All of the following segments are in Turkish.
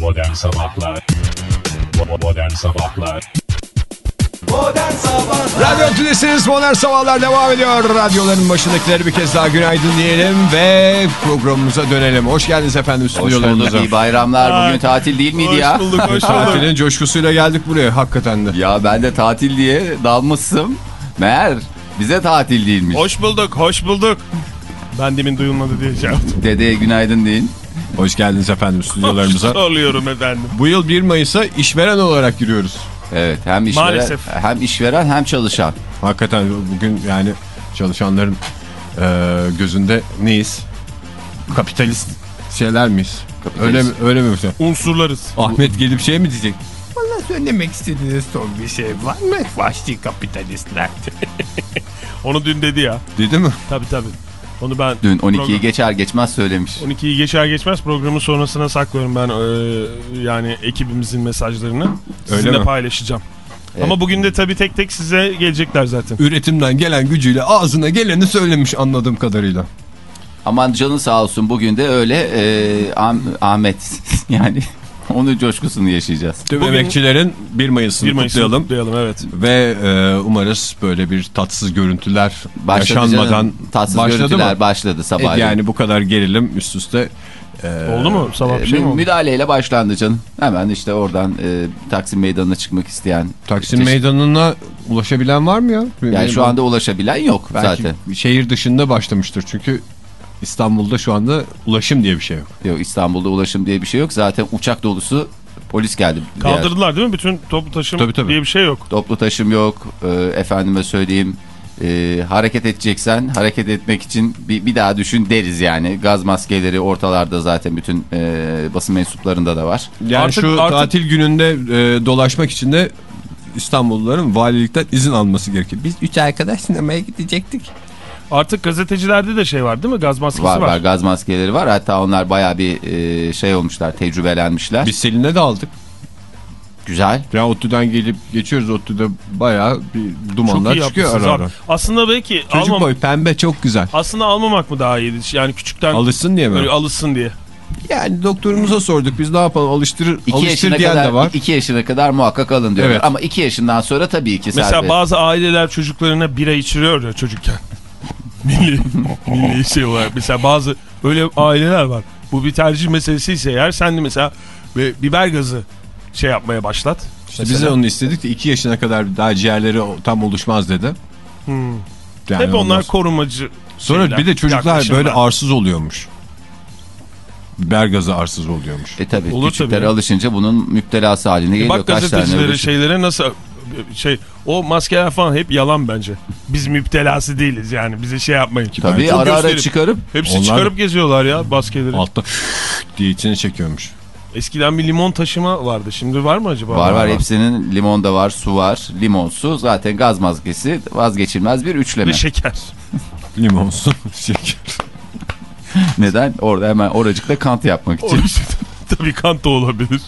Modern Sabahlar Modern Sabahlar Modern Sabahlar Radyo Tülesi'niz Modern Sabahlar devam ediyor. Radyoların başındakileri bir kez daha günaydın diyelim ve programımıza dönelim. Hoş geldiniz efendim Hoş bulduk. stüdyolarımıza. İyi bayramlar. Bugün tatil değil miydi ya? Hoş bulduk, hoş bulduk. Tatilin coşkusuyla geldik buraya hakikaten de. Ya ben de tatil diye dalmışsım. Meğer bize tatil değilmiş. Hoş bulduk, hoş bulduk. Ben demin duyulmadı diye şey yaptım. Dedeye günaydın deyin. Hoş geldiniz efendim stüdyolarımıza. Oluyorum efendim. Bu yıl 1 Mayıs'a işveren olarak giriyoruz. Evet hem işveren, Maalesef. hem işveren hem çalışan. Hakikaten bugün yani çalışanların e, gözünde neyiz? Kapitalist şeyler miyiz? Kapitalist. Öyle mi? Öyle mi? Unsurlarız. Ahmet gelip şey mi diyecek? Valla söylemek istediğiniz son bir şey var mı? Vahşi kapitalistler. Onu dün dedi ya. Dedi mi? Tabii tabii. Onu ben Dün 12'yi program- geçer geçmez söylemiş. 12'yi geçer geçmez programın sonrasına saklıyorum ben e, yani ekibimizin mesajlarını. Sizinle mi? paylaşacağım. Evet. Ama bugün de tabii tek tek size gelecekler zaten. Üretimden gelen gücüyle ağzına geleni söylemiş anladığım kadarıyla. Aman canı sağ olsun bugün de öyle e, Ah- Ahmet yani onun coşkusunu yaşayacağız. Tüm Bugün- emekçilerin 1 Mayıs'ını 1 Mayıs'ı kutlayalım. kutlayalım evet. Ve e, umarız böyle bir tatsız görüntüler Başladı yaşanmadan canım. Tatsız başladı görüntüler mı? başladı sabah. E, yani bu kadar gerilim üst üste. e, Oldu mu? Sabah bir şey mi oldu? Müdahaleyle başlandı canım. Hemen işte oradan e, Taksim Meydanı'na çıkmak isteyen. Taksim Teş- Meydanı'na ulaşabilen var mı ya? Yani şu anda ulaşabilen yok Belki zaten. şehir dışında başlamıştır çünkü İstanbul'da şu anda ulaşım diye bir şey yok. Yok İstanbul'da ulaşım diye bir şey yok. Zaten uçak dolusu polis geldi. Kaldırdılar değil mi? Bütün toplu taşım Tabii, tabii. diye bir şey yok. Toplu taşım yok. E, efendime söyleyeyim. e, hareket edeceksen hareket etmek için bir, bir daha düşün deriz yani. Gaz maskeleri ortalarda zaten bütün e, basın mensuplarında da var. Yani Artık- şu artık- tatil gününde e, dolaşmak için de İstanbulluların valilikten izin alması gerekiyor. Biz üç arkadaş sinemaya gidecektik. Artık gazetecilerde de şey var değil mi? Gaz maskesi Var var. var gaz maskeleri var. Hatta onlar baya bir e, şey olmuşlar, tecrübelenmişler. Biz Selin'e de aldık. Güzel. Ya ODTÜ'den gelip geçiyoruz ODTÜ'de bayağı bir Çok dumanlar iyi çıkıyor ara ara. Aslında belki Çocuk almam, boy pembe çok güzel. aslında almamak mı daha iyiydi? Yani küçükten Alışsın diye mi? böyle alışsın diye. Yani doktorumuza sorduk biz ne yapalım alıştırır, 2 alıştır yaşına diyen kadar de var. 2 yaşına kadar muhakkak alın diyorlar. Evet. Ama 2 yaşından sonra tabii ki Mesela serbest. bazı aileler çocuklarına bira içiriyor ya çocukken. Milli, milli şey olarak. Mesela bazı öyle aileler var. Bu bir tercih meselesi ise eğer sen de mesela biber gazı şey yapmaya başlat. İşte biz de onu istedik de 2 yaşına kadar daha ciğerleri tam oluşmaz dedi. Hmm. Yani Hep onlar ondan korumacı Sonra şeyler, bir de çocuklar böyle arsız oluyormuş. Biber gazı arsız oluyormuş. E tabii Olur küçükler tabii. alışınca bunun müptelası haline geliyor. Bak Kaç gazetecilere şeylere nasıl şey o maskeler falan hep yalan bence. Biz müptelası değiliz yani bize şey yapmayın. Tabii Çok ara ara çıkarıp Hepsi Onlar- çıkarıp geziyorlar ya maskeleri. Altta diye içine çekiyormuş. Eskiden bir limon taşıma vardı. Şimdi var mı acaba? var var hepsinin limon da var, su var, limon su zaten gaz maskesi vazgeçilmez bir üçleme. Ve şeker. Limon su şeker. Neden? Orada hemen oracıkta kant yapmak için. Tabii kant da olabilir.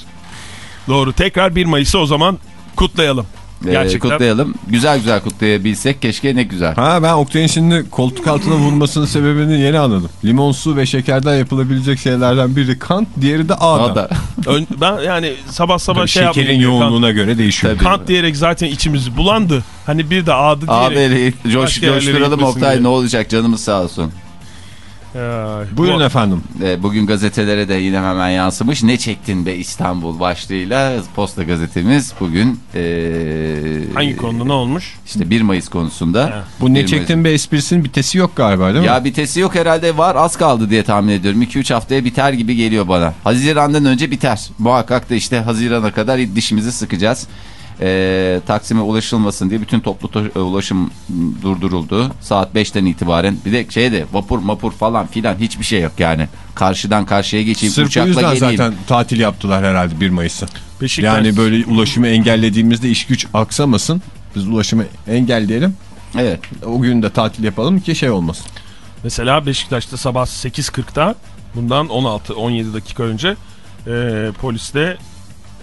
Doğru. Tekrar 1 Mayıs'ı o zaman kutlayalım. Ee, Gerçekten. kutlayalım. Güzel güzel kutlayabilsek keşke ne güzel. Ha ben Oktay'ın şimdi koltuk altına vurmasının sebebini yeni anladım. Limon su ve şekerden yapılabilecek şeylerden biri kant, diğeri de ağda. O da Ön- ben yani sabah sabah şey Şekerin yoğunluğuna göre değişiyor. Tabii. Kant, kant diyerek zaten içimiz bulandı. Hani bir de Abi diyerek. coş, başka yerlere coşturalım Oktay diye. ne olacak canımız sağ olsun. Ay, Buyurun bu- efendim. Ee, bugün gazetelere de yine hemen yansımış. Ne çektin be İstanbul başlığıyla Posta gazetemiz bugün ee, Hangi konuda ne olmuş? işte 1 Mayıs konusunda. Ha. Bu 1 ne Mayıs- çektin be esprisinin bitesi yok galiba değil mi? Ya bitesi yok herhalde var az kaldı diye tahmin ediyorum. 2-3 haftaya biter gibi geliyor bana. Haziran'dan önce biter. Muhakkak da işte Haziran'a kadar dişimizi sıkacağız. Ee, Taksim'e ulaşılmasın diye bütün toplu ta- ulaşım durduruldu. Saat 5'ten itibaren. Bir de şeyde vapur mapur falan filan hiçbir şey yok yani. Karşıdan karşıya geçeyim Sırf uçakla geleyim. zaten tatil yaptılar herhalde 1 Mayıs'ı. Beşiktaş. Yani böyle ulaşımı engellediğimizde iş güç aksamasın. Biz ulaşımı engelleyelim. Evet. O gün de tatil yapalım ki şey olmasın. Mesela Beşiktaş'ta sabah 8.40'da bundan 16-17 dakika önce e, poliste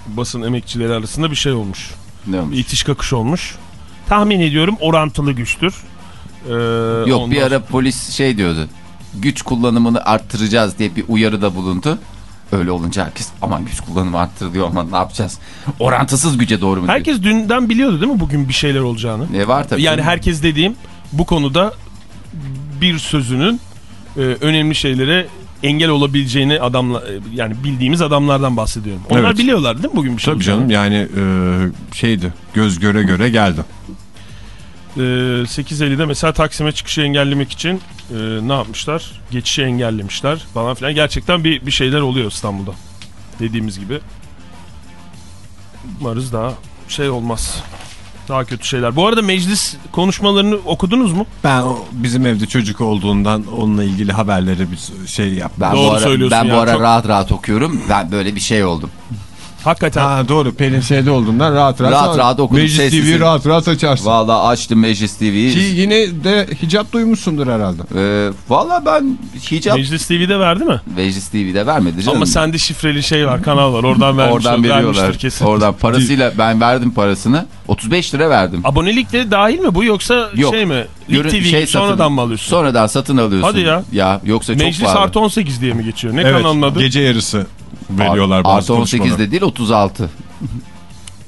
basın emekçileri arasında bir şey olmuş. Ne olmuş? Bir itiş kakış olmuş. Tahmin ediyorum orantılı güçtür. Ee, Yok bir ondan- ara polis şey diyordu. Güç kullanımını arttıracağız diye bir uyarıda bulundu. Öyle olunca herkes aman güç kullanımı arttırılıyor ama ne yapacağız? Orantısız güce doğru mu? diyor? Herkes dünden biliyordu değil mi bugün bir şeyler olacağını? Ne var tabii. Yani herkes dediğim bu konuda bir sözünün e, önemli şeylere engel olabileceğini adamla e, yani bildiğimiz adamlardan bahsediyorum. Onlar Evet. biliyorlar değil mi bugün bir şey Tabii canım yani e, şeydi göz göre göre geldi. Ee, 8.50'de mesela Taksim'e çıkışı engellemek için e, ne yapmışlar? Geçişi engellemişler falan filan. Gerçekten bir, bir şeyler oluyor İstanbul'da. Dediğimiz gibi. Umarız daha şey olmaz. Daha kötü şeyler. Bu arada meclis konuşmalarını okudunuz mu? Ben o, bizim evde çocuk olduğundan onunla ilgili haberleri bir şey yap. ben Doğru bu ara, söylüyorsun ben bu ara çok- rahat rahat okuyorum. Ben böyle bir şey oldum. Hakikaten. Ha doğru Pelin şeyde olduğundan rahat rahat, Rahat rahat okudum, Meclis sessiz. TV'yi rahat rahat açarsın. Vallahi açtım Meclis TV'yi. Ki yine de hicap duymuşsundur herhalde. Ee, Valla ben hicap Meclis TV'de verdi mi? Meclis TV'de vermedi canım. Ama sende şifreli şey var kanal var oradan vermiş, Oradan veriyorlar. kesin. Oradan parasıyla ben verdim parasını. 35 lira verdim. Abonelik de dahil mi bu yoksa Yok. şey mi? Lig TV şey sonradan satın- mı alıyorsun? Sonradan satın alıyorsun. Hadi ya. Ya yoksa çok Meclis artı 18 diye mi geçiyor? Ne Evet kanalın adı? gece yarısı veriyorlar bazı Artı 18 konuşmalar. de değil 36.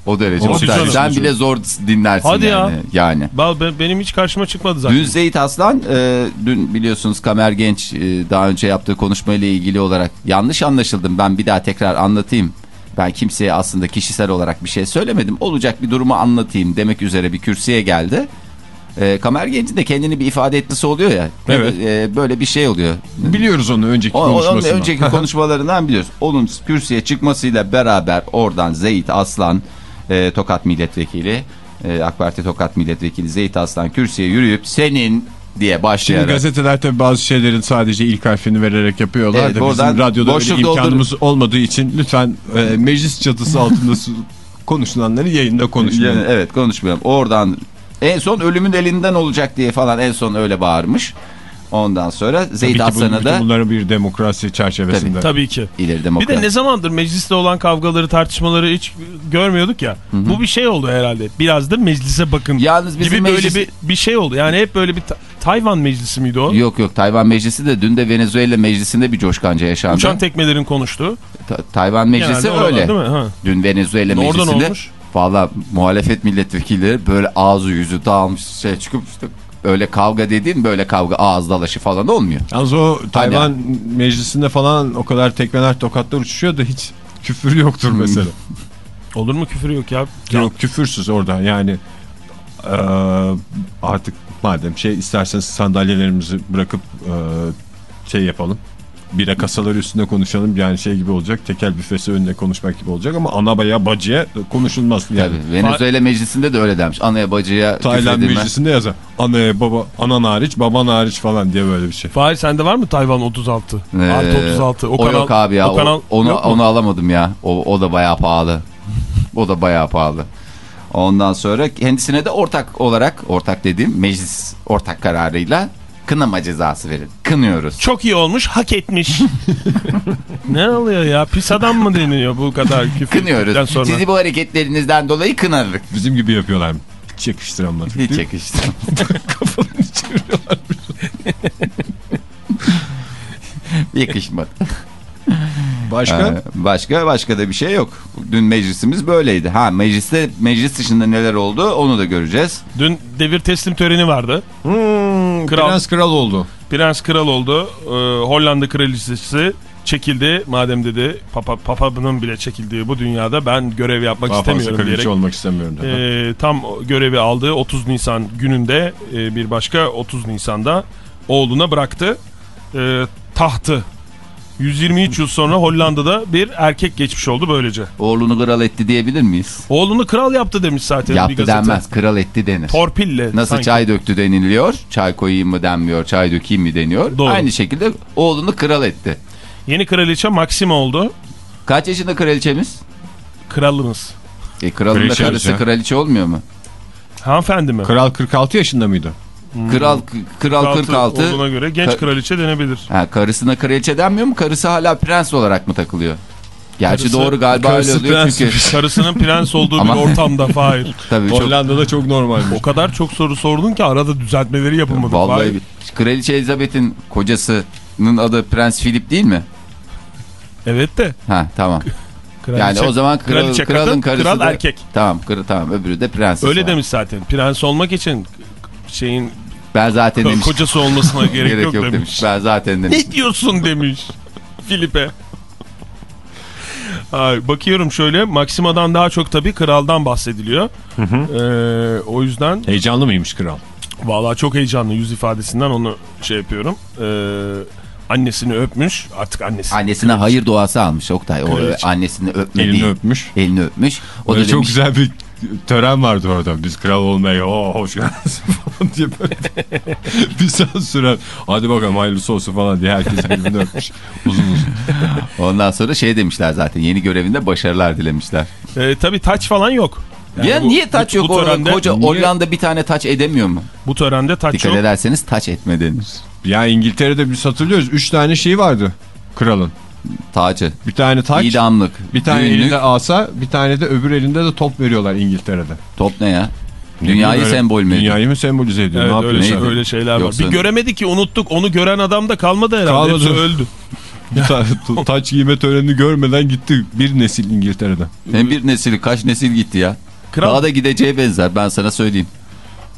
o derece. Canım. Sen bile zor dinlersin Hadi ya. yani. Yani. Bal- be- benim hiç karşıma çıkmadı zaten. Dün Zeyt Aslan, e, dün biliyorsunuz Kamer Genç e, daha önce yaptığı konuşmayla ilgili olarak yanlış anlaşıldım. Ben bir daha tekrar anlatayım. Ben kimseye aslında kişisel olarak bir şey söylemedim. Olacak bir durumu anlatayım demek üzere bir kürsüye geldi. E, Kamer Genç'in de kendini bir ifade etlisi oluyor ya. Evet. E, böyle bir şey oluyor. Biliyoruz onu önceki O- Onun konuşmasını. önceki konuşmalarından biliyoruz. Onun kürsüye çıkmasıyla beraber oradan Zeyt Aslan e, Tokat Milletvekili e, AK Parti Tokat Milletvekili Zeyt Aslan kürsüye yürüyüp senin diye Şimdi başlayarak. gazeteler tabii bazı şeylerin sadece ilk harfini vererek yapıyorlar Evet, da bizim radyoda öyle imkanımız olmadığı için lütfen e, meclis çatısı altında konuşulanları yayında konuşmayalım. Yani, evet konuşmuyorum. Oradan en son ölümün elinden olacak diye falan en son öyle bağırmış. Ondan sonra Tabii bu- Aslan'a da bunların bir demokrasi çerçevesinde. Tabii ki. ileri Bir demokrat. de ne zamandır mecliste olan kavgaları tartışmaları hiç görmüyorduk ya. Bu bir şey oldu herhalde. Biraz da meclise bakın Yalnız bizim gibi böyle meclis- bir, bir şey oldu. Yani hep böyle bir Ta- Tayvan meclisi miydi o? Yok yok Tayvan Meclisi de dün de Venezuela Meclisi'nde bir coşkanca yaşandı. Uçan tekmelerin konuştuğu. Ta- Tayvan Meclisi Genelde oralar öyle. Değil mi? Ha. Dün Venezuela Oradan Meclisi'nde olmuş. Valla muhalefet milletvekilleri böyle ağzı yüzü dağılmış şey çıkıp işte öyle kavga dediğin böyle kavga ağız dalaşı falan olmuyor. Yalnız o Tayvan meclisinde falan o kadar tekmeler tokatlar uçuşuyor da hiç küfür yoktur mesela. Olur mu küfür yok ya. Yok küfürsüz orada yani eee, artık madem şey isterseniz sandalyelerimizi bırakıp eee, şey yapalım. Bira kasaları üstünde konuşalım yani şey gibi olacak tekel büfesi önünde konuşmak gibi olacak ama ana baya bacıya konuşulmaz yani. Tabii. Venezuela Meclisi'nde de öyle demiş. Anaya bacıya Tayland meclisinde yazar. Anaya baba, anan hariç baban hariç falan diye böyle bir şey. Fahir sende var mı Tayvan 36? Ee, Artı 36. O, o kanal, yok abi ya. O kanal O- onu, onu alamadım ya. O, o da bayağı pahalı. o da bayağı pahalı. Ondan sonra kendisine de ortak olarak, ortak dediğim meclis ortak kararıyla kınama cezası verin. Kınıyoruz. Çok iyi olmuş, hak etmiş. ne oluyor ya? Pis adam mı deniyor bu kadar küfür Kınıyoruz. sonra? Sizi bu hareketlerinizden dolayı kınardık. Bizim gibi yapıyorlar mı? Hiç yakıştıramadık. Hiç yakıştı. Yakışmadı. Başka? Ee, başka başka da bir şey yok. Dün meclisimiz böyleydi. Ha mecliste meclis dışında neler oldu onu da göreceğiz. Dün devir teslim töreni vardı. Hmm, Kral. Prens kral oldu. Prens kral oldu. Ee, Hollanda kraliçesi çekildi. Madem dedi papa papanın bile çekildiği bu dünyada ben görev yapmak Daha istemiyorum diyerek. olmak istemiyorum dedi. Ee, tam görevi aldığı 30 Nisan gününde e, bir başka 30 Nisan'da oğluna bıraktı e, tahtı. 123 yıl sonra Hollanda'da bir erkek geçmiş oldu böylece. Oğlunu kral etti diyebilir miyiz? Oğlunu kral yaptı demiş zaten bir Yaptı gazete. denmez. Kral etti denir. Torpille. Nasıl sanki. çay döktü deniliyor. Çay koyayım mı denmiyor. Çay dökeyim mi deniyor. Doğru. Aynı şekilde oğlunu kral etti. Yeni kraliçe Maxima oldu. Kaç yaşında kraliçemiz? Kralımız. E, kralın da karısı kraliçe olmuyor mu? Hanımefendi mi? Kral 46 yaşında mıydı? Kral kral 46. olduğuna göre genç Ka- kraliçe denebilir. Ha, karısına kraliçe denmiyor mu? Karısı hala prens olarak mı takılıyor? Gerçi Karısı- doğru galiba öyle oluyor prens. çünkü. Karısının prens olduğu Ama- bir ortamda Fahir. Tabii çok Hollanda'da çok normalmiş. O kadar çok soru sordun ki arada düzeltmeleri yapılmadı. Vallahi Fahir. bir- Kraliçe Elizabeth'in kocasının adı Prens Philip değil mi? Evet de. Ha tamam. Kraliçe- Yani o zaman kral, kraliçe kralın kadın, karısı kral da- erkek. Tamam, kır, tamam öbürü de prenses. Öyle var. demiş zaten. Prens olmak için şeyin Ben zaten demiş. kocası olmasına gerek, Gerek yok, yok demiş. demiş. Ben zaten demiş. Ne diyorsun demiş Filip'e. Ay, bakıyorum şöyle Maxima'dan daha çok tabii kraldan bahsediliyor. Ee, o yüzden Heyecanlı mıymış kral? vallahi çok heyecanlı yüz ifadesinden onu şey yapıyorum. Ee, annesini öpmüş artık annesi. Annesine hayır duası almış Oktay. O Kraliçe. annesini öpme Elini öpmüş. Elini öpmüş. O Böyle da çok demiş, güzel bir tören vardı orada. Biz kral olmaya o hoş geldiniz falan diye böyle bir saat süren hadi bakalım hayırlısı olsun falan diye herkes birbirini öpmüş. Uzun uzun. Ondan sonra şey demişler zaten yeni görevinde başarılar dilemişler. Ee, tabii taç falan yok. Yani ya bu- niye taç bu- yok? Bu törende, koca Niye? Hollanda bir tane taç edemiyor mu? bu törende taç Dikkat yok. ederseniz taç etme denir. Ya İngiltere'de biz hatırlıyoruz. Üç tane şey vardı kralın. Tacı. Bir tane taç, İdamlık. bir tane düğünlük, elinde asa, bir tane de öbür elinde de top veriyorlar İngiltere'de. Top ne ya? Dünyayı Böyle sembol mü? Dünyayı mı sembolize ediyor? Evet ne öyle, şey- öyle şeyler Yoksa- var. Bir göremedi ki unuttuk. Onu gören adam da kalmadı herhalde. Kalmadı. Hepsi öldü. Ta- taç giyme törenini görmeden gitti bir nesil İngiltere'de. Hem bir nesili kaç nesil gitti ya. Kral, Daha da gideceği benzer ben sana söyleyeyim.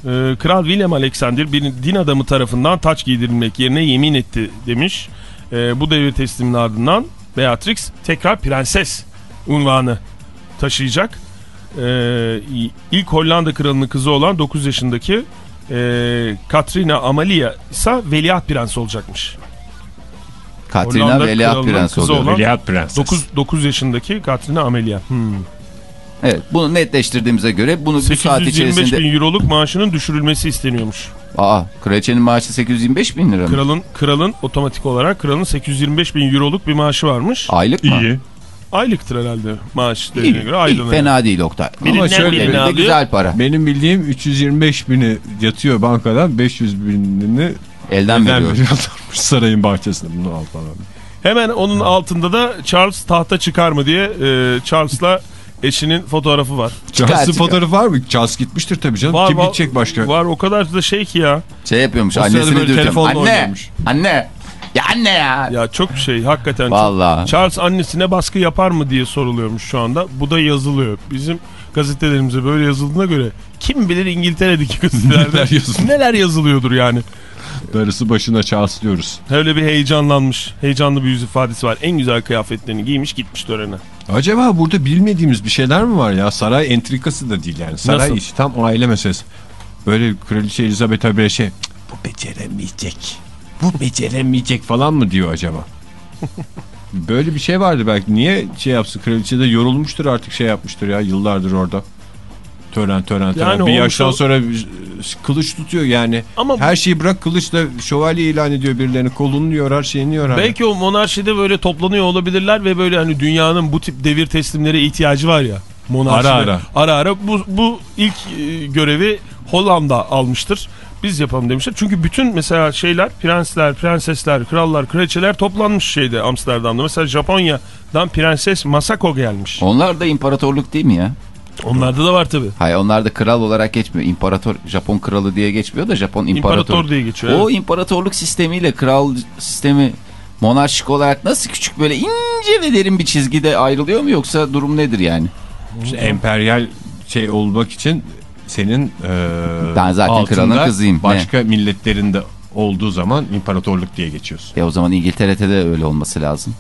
e, Kral William Alexander bir din adamı tarafından taç giydirilmek yerine yemin etti demiş. E, bu devir tesliminin ardından Beatrix tekrar prenses unvanı taşıyacak. E, ilk Hollanda kralının kızı olan 9 yaşındaki e, Katrina Amalia ise veliaht prens olacakmış. Katrina Hollanda Veliaht kralının Prens kızı oluyor. olan- Veliaht Prenses. 9, 9 yaşındaki Katrina Amelia. Hmm. Evet bunu netleştirdiğimize göre bunu bu saat 825 içerisinde... bin euroluk maaşının düşürülmesi isteniyormuş. Aa kraliçenin maaşı 825 bin lira mı? Kralın kralın otomatik olarak kralın 825 bin euroluk bir maaşı varmış. Aylık mı? İyi. Aylıktır herhalde maaş dediğine göre iyi, aylığına. fena değil Oktay. Birinden Ama şöyle de güzel para. Benim bildiğim 325 bini yatıyor bankadan 500 binini Elden elden veriyor. veriyorlarmış sarayın bahçesinde bunu al falan. Hemen onun altında da Charles tahta çıkar mı diye e, Charles'la eşinin fotoğrafı var. Charles'ın fotoğrafı var mı? Charles gitmiştir tabii canım. Var, Kim var, gidecek başka? Var o kadar da şey ki ya. Şey yapıyormuş O annesini böyle dürtüyor. telefonla Anne! oynuyormuş. Anne! Ya anne ya! Ya çok şey hakikaten çok. Vallahi. Charles annesine baskı yapar mı diye soruluyormuş şu anda. Bu da yazılıyor. Bizim gazetelerimize böyle yazıldığına göre kim bilir İngiltere'deki gazetelerde Neler yazılıyor. neler yazılıyordur yani. Darısı başına Charles diyoruz. Öyle bir heyecanlanmış. Heyecanlı bir yüz ifadesi var. En güzel kıyafetlerini giymiş gitmiş törene. Acaba burada bilmediğimiz bir şeyler mi var ya? Saray entrikası da değil yani. Saray Nasıl? işi tam aile meselesi. Böyle Kraliçe Elizabeth'e böyle şey bu beceremeyecek. Bu beceremeyecek falan mı diyor acaba? Böyle bir şey vardı belki. Niye şey yapsın? Kraliçe de yorulmuştur artık şey yapmıştır ya yıllardır orada. Tören tören tören. Yani bir yaştan o- sonra kılıç tutuyor yani. Ama Her şeyi bırak kılıçla şövalye ilan ediyor birilerini. Kolunu yorar şeyini yorar. belki o monarşide böyle toplanıyor olabilirler ve böyle hani dünyanın bu tip devir teslimlere ihtiyacı var ya. Monarşide. Ara ara. Ara ara. Bu, bu ilk e, görevi Hollanda almıştır. Biz yapalım demişler. Çünkü bütün mesela şeyler prensler, prensesler, krallar, kraliçeler toplanmış şeyde Amsterdam'da. Mesela Japonya'dan prenses Masako gelmiş. Onlar da imparatorluk değil mi ya? Onlarda da var tabi. Hayır onlar da kral olarak geçmiyor. İmparator, Japon kralı diye geçmiyor da Japon imparator. İmparator diye geçiyor. O evet. imparatorluk sistemiyle kral sistemi monarşik olarak nasıl küçük böyle ince ve derin bir çizgide ayrılıyor mu yoksa durum nedir yani? İşte emperyal şey olmak için senin e, Ben zaten kralın kızıyım. Ne? Başka milletlerinde olduğu zaman imparatorluk diye geçiyorsun. E o zaman İngiltere'de de öyle olması lazım.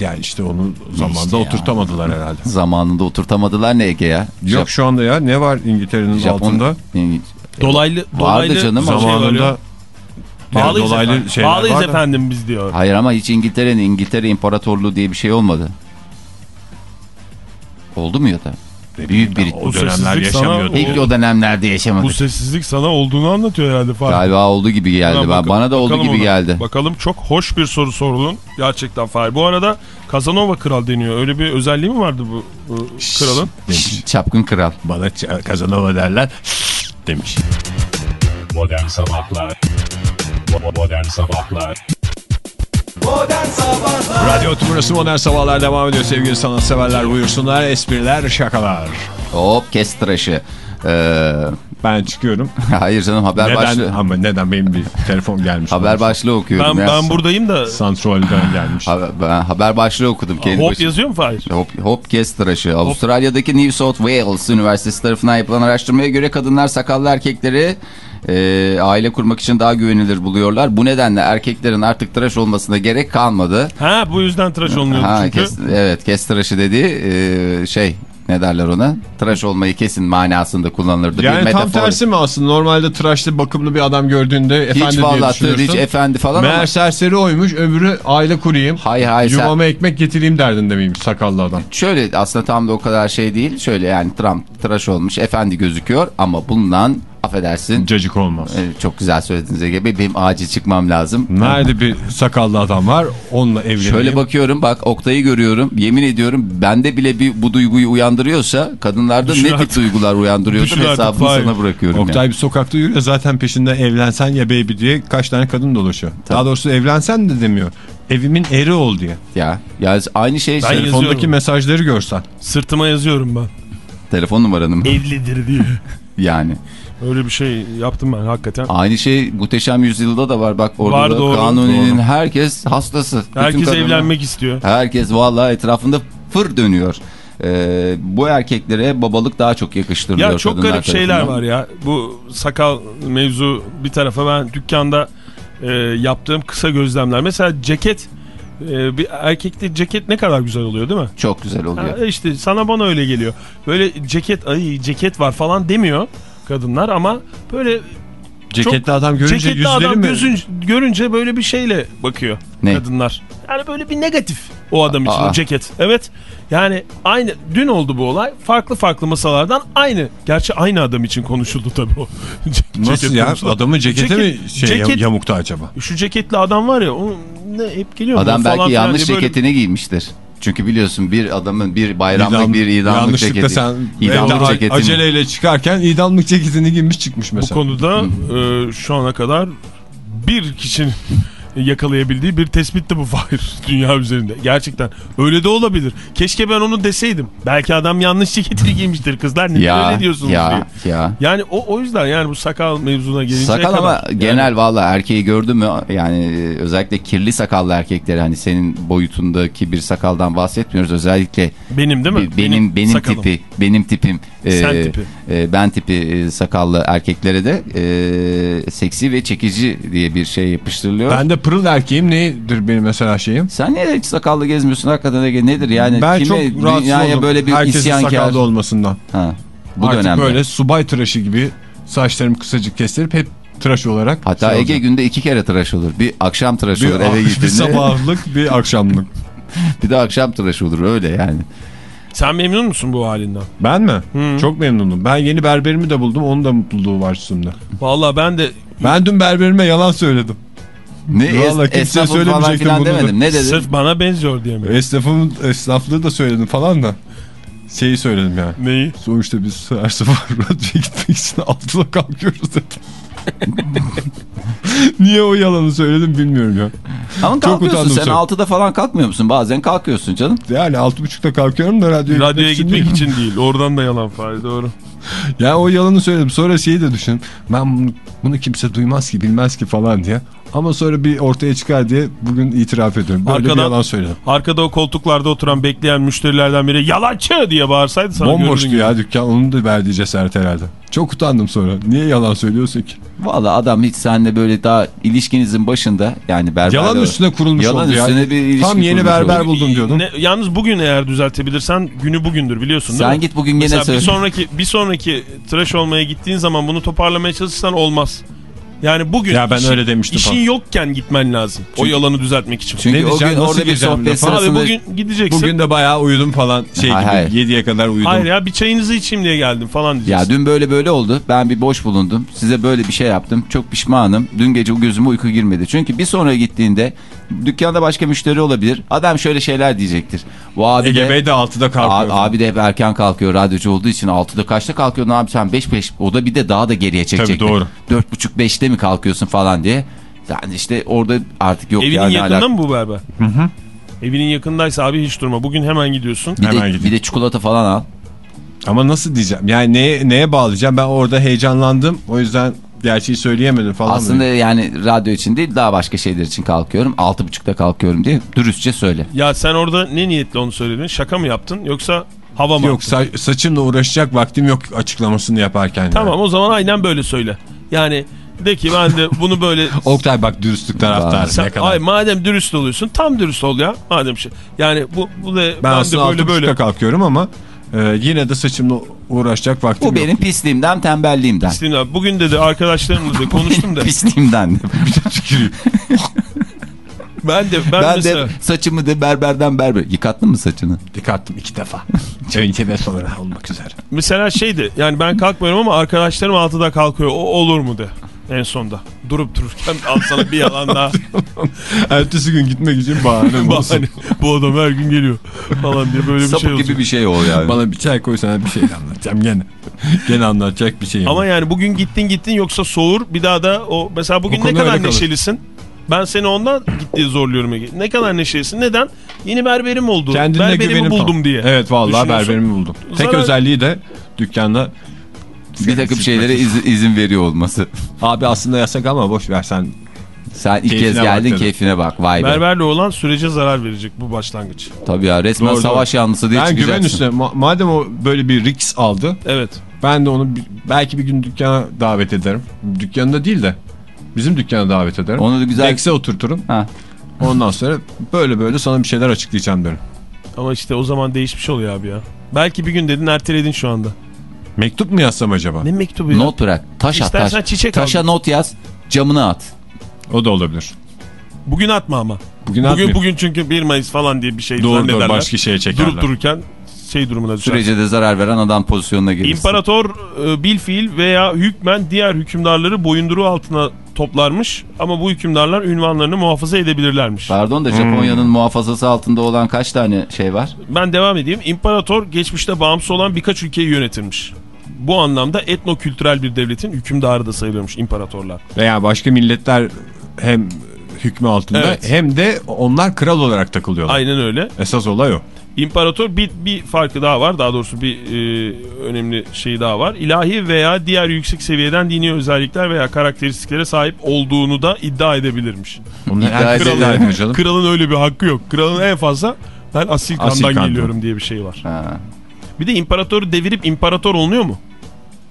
Yani işte onu zamanda İşte ya. oturtamadılar herhalde. Zamanında oturtamadılar ne Ege ya? Yok şu anda ya ne var İngiltere'nin Japon altında? Dolaylı, dolaylı canım ama şey var ya. Zamanında yani Bağlıyız, dolaylı efendim. şeyler Bağlıyız efendim biz diyor. Hayır ama hiç İngiltere'nin İngiltere İmparatorluğu diye bir şey olmadı. Oldu mu ya da? Büyük bir O dönemler yaşamıyordu. İlk o dönemlerde yaşamadık. Bu sessizlik sana olduğunu anlatıyor herhalde Fahri. Galiba olduğu gibi geldi. Ben, bak- bana da olduğu gibi ona. geldi. Bakalım çok hoş bir soru sorulun. Gerçekten Fahri. Bu arada Kazanova kral deniyor. Öyle bir özelliği mi vardı bu, bu kralın? Demiş. Çapkın kral. Bana Kazanova derler demiş. Modern Sabahlar Modern Sabahlar Modern Sabahlar Radyo Tümrüsü Modern Sabahlar devam ediyor sevgili sanatseverler buyursunlar. Espriler, şakalar. Hop kes tıraşı. Ee, Ben çıkıyorum. Hayır canım haber neden başlığı. ama neden benim bir telefon gelmiş. Haber olmuş. başlığı okuyorum Ben, ya. ben buradayım da Santrol'den gelmiş. Haber, ben haber başlığı okudum kendi hop başıma. yazıyor mu Fahir? Hop, hop kes tıraşı. Avustralya'daki New South Wales Üniversitesi tarafından yapılan araştırmaya göre kadınlar sakallı erkekleri e, aile kurmak için daha güvenilir buluyorlar. Bu nedenle erkeklerin artık tıraş olmasına gerek kalmadı. Ha bu yüzden tıraş olunuyordu Ha, çünkü. kes, evet kes tıraşı dediği e, şey ne derler ona? Tıraş olmayı kesin manasında kullanılırdı. bir Yani tam metafor. tersi mi aslında? Normalde tıraşlı bakımlı bir adam gördüğünde efendi Hiç diye vallahi tır, düşünürsün. hiç efendi falan Meğer ama serseri oymuş öbürü aile kurayım. Hayır, hayır, sen- Yuvama ekmek getireyim derdinde miymiş sakallı adam. şöyle aslında tam da o kadar şey değil. Şöyle yani Trump tıraş olmuş efendi gözüküyor ama bundan affedersin Cacık olmaz. e, çok güzel söylediğiniz gibi benim acil çıkmam lazım. Nerede bir sakallı adam var onunla evleneyim. Şöyle bakıyorum bak Oktay'ı görüyorum yemin ediyorum bende bile bir bu duyguyu uyandırıyorsa kadınlarda Düşün ne tip artık. duygular uyandırıyordur artık, hesabını Fahir. sana bırakıyorum. Oktay ya. bir sokakta yürüyor zaten peşinde evlensen ya baby diye kaç tane kadın dolaşıyor. Daha doğrusu evlensen de demiyor. Evimin eri ol diye. Ya, ya aynı şey Ben şey- Telefondaki yazıyorum. mesajları görsen. Sırtıma yazıyorum ben. telefon numaranı mı? Evlidir diye. Yani. Öyle bir şey yaptım ben hakikaten. Aynı şey Muhteşem Yüzyılda da var bak orada Var, doğru, Kanuni'nin doğru. herkes hastası. Herkes evlenmek istiyor. Herkes vallahi etrafında fır dönüyor. Ee, bu erkeklere babalık daha çok yakıştırılıyor. Ya çok garip şeyler var ya. Bu sakal mevzu bir tarafa ben dükkanda e, yaptığım kısa gözlemler. Mesela ceket e, bir erkekte ceket ne kadar güzel oluyor değil mi? Çok güzel oluyor. Ha, işte sana bana öyle geliyor. Böyle ceket ay ceket var falan demiyor kadınlar ama böyle Ceketli adam görünce ceketli adam mi? gözün, görünce böyle bir şeyle bakıyor Ne? kadınlar. Yani böyle bir negatif o adam için Aa. o ceket. Evet. Yani aynı dün oldu bu olay. Farklı farklı masalardan aynı. Gerçi aynı adam için konuşuldu tabii o. Nasıl ceket ya? konusunda. Adamın ceketi Ceket- mi şey ceket- yamukta acaba? Şu ceketli adam var ya o ne hep geliyor Adam belki yanlış diye böyle- ceketini giymiştir. Çünkü biliyorsun bir adamın bir bayramlık İdam- bir idamlık ceketi. sen İdamlık evde ceketini. aceleyle çıkarken idamlık ceketini giymiş çıkmış Bu mesela. konuda e, şu ana kadar bir kişinin yakalayabildiği bir tespitti bu Fahir dünya üzerinde. Gerçekten öyle de olabilir. Keşke ben onu deseydim. Belki adam yanlış ceketini giymiştir kızlar. Ne Ya diyorsunuz ya diye. ya. Yani o, o yüzden yani bu sakal mevzuna gelince Sakal ama kadar. genel valla erkeği gördün mü yani e, özellikle kirli sakallı erkekleri hani senin boyutundaki bir sakaldan bahsetmiyoruz özellikle Yani benim değil mi? Be- benim benim, sakalım. tipi benim tipim Sen e, tipi. e, ben tipi e, sakallı erkeklere de e, seksi ve çekici diye bir şey yapıştırılıyor. Ben de pırıl erkeğim nedir benim mesela şeyim? Sen niye hiç sakallı gezmiyorsun hakikaten Ege nedir yani ben kime çok rahatsız oldum böyle bir herkesin isyankar sakallı olmasından. ha, bu Artık dönemde. böyle subay tıraşı gibi saçlarımı kısacık kestirip hep tıraş olarak. Hatta şey Ege olacak. günde iki kere tıraş olur. Bir akşam tıraş bir, olur eve bir gittiğinde. sabahlık bir akşamlık. bir de akşam tıraş olur öyle yani. Sen memnun musun bu halinden? Ben mi? Hı. Çok memnunum. Ben yeni berberimi de buldum. Onun da mutluluğu var üstümde. Vallahi ben de Ben dün berberime yalan söyledim. Ne es, Vallahi kimseye esnafım falan söylemeyecektim filan bunu demedim. Ne dedim? sırf bana benziyor diye mi? Esnafımın esnaflığı da söyledim falan da. Şeyi söyledim yani. Neyi? Sonuçta biz her sabah radyoya gitmek için altıda kalkıyoruz dedim. Niye o yalanı söyledim bilmiyorum ya. Ama kalkıyorsun sen sonra. 6'da falan kalkmıyor musun? Bazen kalkıyorsun canım. Yani altı buçukta kalkıyorum da radyoya, Radyoya gitmek, gitmek için. değil. için değil. Oradan da yalan Fahir doğru. Ya o yalanı söyledim. Sonra şeyi de düşün. Ben bunu, bunu kimse duymaz ki bilmez ki falan diye. Ama sonra bir ortaya çıkar diye bugün itiraf ediyorum. Böyle bir Arkadan- yalan söyledim. Arkada o koltuklarda oturan bekleyen müşterilerden biri yalancı diye bağırsaydı sana Bomboştu ya dükkan. Onun da verdiği cesaret herhalde. Çok utandım sonra. Niye yalan söylüyorsun ki? Valla adam hiç seninle böyle daha ilişkinizin başında yani berber. Yalan üstüne kurulmuş Yalan oldu ya. üstüne bir ilişki Tam yeni berber oldu. buldum diyordum. Ne- yalnız bugün eğer düzeltebilirsen günü bugündür biliyorsun değil Sen mi? git bugün Mesela bir söyle. sonraki bir sonraki tıraş olmaya gittiğin zaman bunu toparlamaya çalışırsan olmaz. Yani bugün Ya ben işin, öyle demiştim işin falan. yokken gitmen lazım. o Çünkü- yalanı düzeltmek için. Çünkü Ne o gün nasıl orada bir sohbet lafa? Abi sırasında bugün gideceksin. Bugün de bayağı uyudum falan. Şey Hayır, gibi hayır. 7'ye kadar uyudum. Hayır ya bir çayınızı içeyim diye geldim falan Ya diyeceksin. dün böyle böyle oldu. Ben bir boş bulundum. Size böyle bir şey yaptım. Çok pişmanım. Dün gece gözüme uyku girmedi. Çünkü bir sonra gittiğinde dükkanda başka müşteri olabilir. Adam şöyle şeyler diyecektir. Bu abi Ege de, Bey de 6'da kalkıyor. abi, abi de hep erken kalkıyor. Radyocu olduğu için 6'da kaçta kalkıyordun abi sen 5 5 o da bir de daha da geriye çekecekti. Tabii, doğru. 4.30 5'te mi kalkıyorsun falan diye. Yani işte orada artık yok Evinin yani yakında alak- mı bu berber? Hı hı. Evinin yakındaysa abi hiç durma. Bugün hemen gidiyorsun. Bir Hemen de, gideyim. bir de çikolata falan al. Ama nasıl diyeceğim? Yani neye, neye bağlayacağım? Ben orada heyecanlandım. O yüzden gerçeği söyleyemedim falan. Aslında yani radyo için değil daha başka şeyler için kalkıyorum. 6.30'da kalkıyorum diye dürüstçe söyle. Ya sen orada ne niyetle onu söyledin? Şaka mı yaptın yoksa hava mı Yok sa- saçımla uğraşacak vaktim yok açıklamasını yaparken. Tamam o zaman aynen böyle söyle. Yani de ki ben de bunu böyle... Oktay bak dürüstlük taraftarı Sen, ne kadar. ay madem dürüst oluyorsun tam dürüst ol ya. Madem şey. Yani bu, bu da ben, ben, de böyle böyle. kalkıyorum ama e, yine de saçımla uğraşacak vaktim Bu yok. benim pisliğimden tembelliğimden. Pisliğim abi. Bugün dedi arkadaşlarımla da konuştum da. pisliğimden. ben de ben, ben mesela de saçımı da berberden berber. Yıkattın mı saçını? Dikkatim iki defa. Önce ve sonra olmak üzere. mesela şeydi yani ben kalkmıyorum ama arkadaşlarım 6'da kalkıyor. O olur mu de en sonda. Durup dururken al sana bir yalan daha. Ertesi gün gitmek için bahane bulsun. Bahane. Bu adam her gün geliyor falan diye böyle bir Sapık şey olacak. gibi bir şey o yani. Bana bir çay koysana bir şey anlatacağım gene. gene anlatacak bir şey. Ama yani bugün gittin gittin yoksa soğur bir daha da o mesela bugün O ne kadar neşelisin? Ben seni ondan gitti zorluyorum Ege. Ne kadar neşelisin? Neden? Yeni berberim oldu. Kendine Berberimi güvenim buldum tam. diye. Evet vallahi berberimi buldum. Tek Zarar- özelliği de dükkanda bir takım şeylere izin, izin veriyor olması. abi aslında yasak ama boş ver sen. Sen ilk Keyfine kez bak geldin dedim. keyfine bak. Vay be. Berberle olan sürece zarar verecek bu başlangıç. Tabii ya resmen Doğru, savaş yanlısı diye Ben güven çıkacaksın. üstüne ma- madem o böyle bir risk aldı Evet. ben de onu bir- belki bir gün dükkana davet ederim. Dükkanında değil de bizim dükkana davet ederim. Onu da güzel- Ekse oturturum. Ha. Ondan sonra böyle böyle sana bir şeyler açıklayacağım derim. Ama işte o zaman değişmiş oluyor abi ya. Belki bir gün dedin erteledin şu anda. Mektup mu yazsam acaba? Ne mektubu ya? Not bırak. Taş at İstersen taş. çiçek Taşa al. not yaz. Camına at. O da olabilir. Bugün atma ama. Bugün, Bugün bugün çünkü 1 Mayıs falan diye bir şey Doğru doğru zannederler. başka şeye çekerler. Durup dururken şey durumuna düşer. Sürece de zarar veren adam pozisyonuna gelirsin. İmparator e, bilfiil veya hükmen diğer hükümdarları boyunduruğu altına toplarmış ama bu hükümdarlar ünvanlarını muhafaza edebilirlermiş. Pardon da Hmm. Japonya'nın muhafazası altında olan kaç tane şey var? Ben devam edeyim. İmparator geçmişte bağımsız olan birkaç ülkeyi yönetirmiş. Bu anlamda etnokültürel bir devletin hükümdarı da sayılıyormuş imparatorlar. Veya başka milletler hem hükmü altında Evet. hem de onlar kral olarak takılıyorlar. Aynen öyle. Esas olay o. İmparator bir, bir farkı daha var. Daha doğrusu bir e, önemli şey daha var. İlahi veya diğer yüksek seviyeden dini özellikler veya karakteristiklere sahip olduğunu da iddia edebilirmiş. Onlar İddia canım. Kralın öyle bir hakkı yok. Kralın en fazla ben asil kandan Asil kandan. geliyorum diye bir şey var. Ha. Bir de imparatoru devirip imparator olunuyor mu?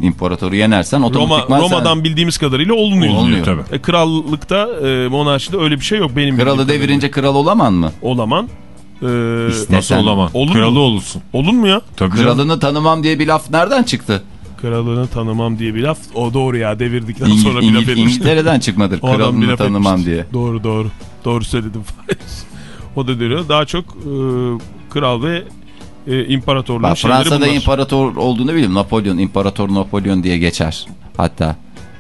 İmparatoru yenersen Roma, otomatikman sen- Roma'dan bildiğimiz kadarıyla olunuyor. Olunuyor. tabii. E, krallıkta, e, monarşide öyle bir şey yok benim Kralı devirince kral olaman mı? Olaman. E, İşte- Nasıl Sen- olamam? Olur Kralı mu? olursun. olun mu ya? Tabii canım. Kralını tanımam diye bir laf nereden çıktı? Kralını tanımam diye bir laf. O doğru ya devirdikten İng- sonra bir laf etmişti. İngiltere'den çıkmadır O kralını tanımam etmişti. diye. Doğru doğru. Doğru söyledim. o da diyor. Daha çok e, kral ve e, imparatorluğun şeyleri Fransa'da bunlar. imparator olduğunu biliyorum. Napolyon, İmparator Napolyon diye geçer. Hatta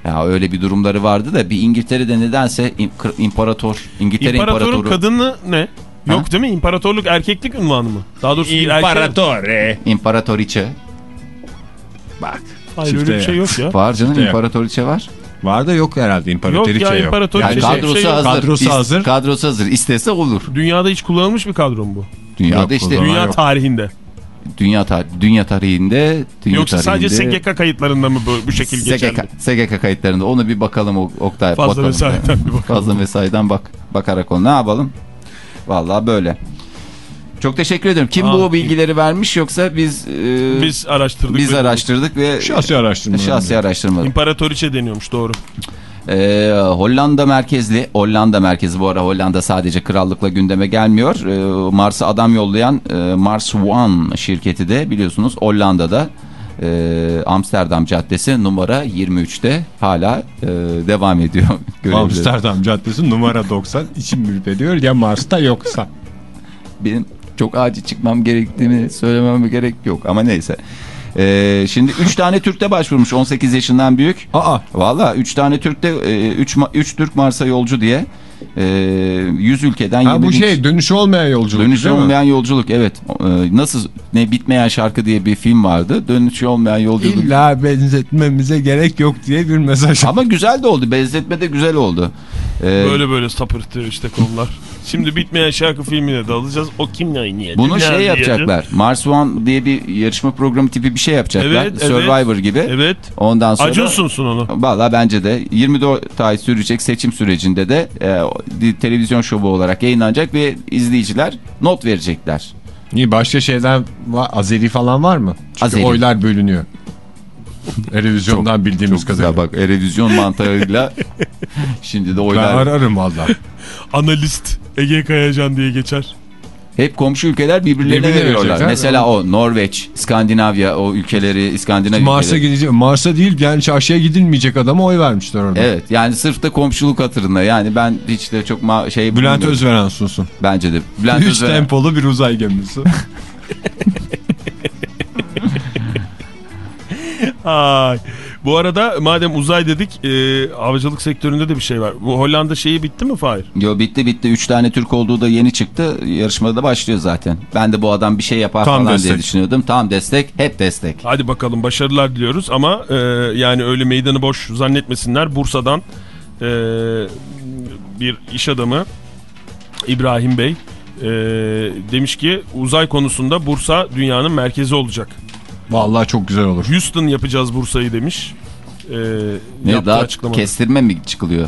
ya öyle bir durumları vardı da bir İngiltere'de nedense imparator, İngiltere İmparatorun imparatoru, kadını ne? Yok Ha? değil mi? İmparatorluk erkeklik unvanı mı? Daha doğrusu. İmparatorre. imparatoriçe. Bak. Hayır öyle bir ya. şey yok ya. Var canım ya. imparatoriçe var. Var da yok herhalde Yok imparatoriçe ya yok. imparatoriçe Yani şey, kadrosu şey yok. hazır. Kadrosu İst- hazır. Kadrosu hazır. İstese olur. Dünyada hiç kullanılmış bir kadro mu bu? Dünyada Yok, işte Dünya yok. tarihinde. dünya tar- dünya tarihinde dünya Yoksa sadece tarihinde- SGK kayıtlarında mı bu, bu şekil geçerli? SGK, SGK kayıtlarında onu bir bakalım Ok- Oktay. Fazla bakalım. mesaiden bir bakalım. Fazla mesaiden bak bakarak onu ne yapalım? Vallahi böyle. Çok teşekkür ederim. Kim Aa, bu bilgileri vermiş yoksa biz e, Biz araştırdık. biz ve- araştırdık ve Şahsi araştırma. şahsi araştırmadık. İmparatoriçe deniyormuş doğru. Ee, Hollanda merkezli, Hollanda merkezi bu ara Hollanda sadece krallıkla gündeme gelmiyor. Ee, Mars'a adam yollayan e, Mars One şirketi de biliyorsunuz Hollanda'da e, Amsterdam Caddesi numara 23'te hala e, devam ediyor. Amsterdam Caddesi numara 90 içim ürperiyor ya Mars'ta yoksa. Benim çok acil çıkmam gerektiğini söylememe gerek yok ama neyse. Ee, şimdi 3 tane Türk de başvurmuş 18 yaşından büyük. Aa Valla 3 tane Türk de 3 3 Türk Mars'a yolcu diye e, 100 ülkeden ha, 20 bu bin- şey dönüşü olmayan yolculuk Dönüşü değil mi? olmayan yolculuk evet. Ee, nasıl ne bitmeyen şarkı diye bir film vardı. Dönüşü olmayan yolculuk. İlla benzetmemize gerek yok diye bir mesaj. Ama güzel de oldu. Benzetme de güzel oldu. Ee, Böyle böyle sapırtıyor işte konular. Şimdi bitmeyen şarkı filmine de alacağız. O kimle oynayacak? Bunu Kimle şey yapacaklar. Mars One diye bir yarışma programı tipi bir şey yapacaklar. Evet, Survivor evet. gibi. Evet. Ondan sonra Acun sunsun onu. Valla bence de 24 ay sürecek seçim sürecinde de e, televizyon şovu olarak yayınlanacak ve izleyiciler not verecekler. Niye başka şeyler var? Azeri falan var mı? Çünkü Azeri. oylar bölünüyor. Televizyondan bildiğimiz Çok kadarıyla. güzel bak erevizyon mantığıyla şimdi de Ben oylar ararım valla. Analist Ege Kayacan diye geçer. hep komşu ülkeler birbirlerine Birbirine veriyorlar. verecekler. Mesela o Norveç, İskandinavya o ülkeleri İskandinav Mars'a gidecek. Mars'a değil yani çarşıya gidilmeyecek adama oy vermişler orada. Evet yani sırf da komşuluk hatırında yani ben hiç de çok ma şey Bülent. Özveren sunsun. Bence de. Bülent Üç Özveren. tempolu bir uzay gemisi. Ay. Bu arada madem uzay dedik e, havacılık sektöründe de bir şey var. Bu Hollanda şeyi bitti mi Fahir? Yo bitti bitti. Üç tane Türk olduğu da yeni çıktı. Yarışmada da başlıyor zaten. Ben de bu adam bir şey yapar Tam falan diye destek. düşünüyordum. Tam destek. Hep destek. Hadi bakalım başarılar diliyoruz ama e, yani öyle meydanı boş zannetmesinler. Bursa'dan e, bir iş adamı İbrahim Bey e, demiş ki uzay konusunda Bursa dünyanın merkezi olacak. Vallahi çok güzel olur. Houston yapacağız Bursa'yı demiş. E, Ne daha açıklamada. kestirme mi çıkılıyor?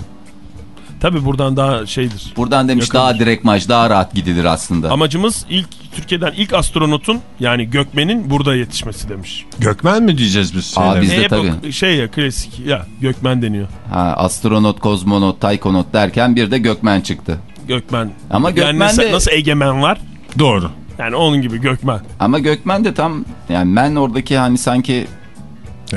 Tabii buradan daha şeydir. Buradan demiş Yakındır. daha direkt maç daha rahat gidilir aslında. Amacımız ilk Türkiye'den ilk astronotun yani Gökmen'in burada yetişmesi demiş. Gökmen mi diyeceğiz biz? Aa, şeylere? biz- de hep o tabii. şey ya klasik ya Gökmen deniyor. Ha, astronot, kozmonot, taykonot derken bir de Gökmen çıktı. Gökmen. Ama yani Gökmen nasıl, de- nasıl egemen var? Doğru. Yani onun gibi Gökmen. Ama Gökmen de tam yani ben oradaki hani sanki